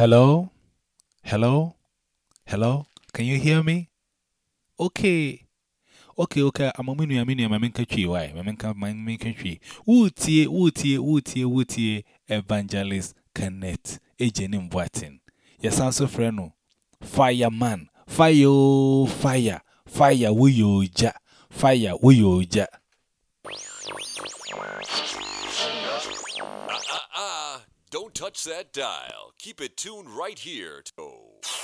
Hello? Hello? Hello? Can you hear me? Okay. Okay, okay. I'm a minu, in, I'm in country. Why? I'm in my country. Wootie, wootie, wootie, evangelist Kenneth, agent in Boatin. Yes, answer friend. Fireman. Fire, fire, fire, we yo ja. Fire, we yo ja. Ah, ah, don't touch that dial. Keep it tuned right here. To-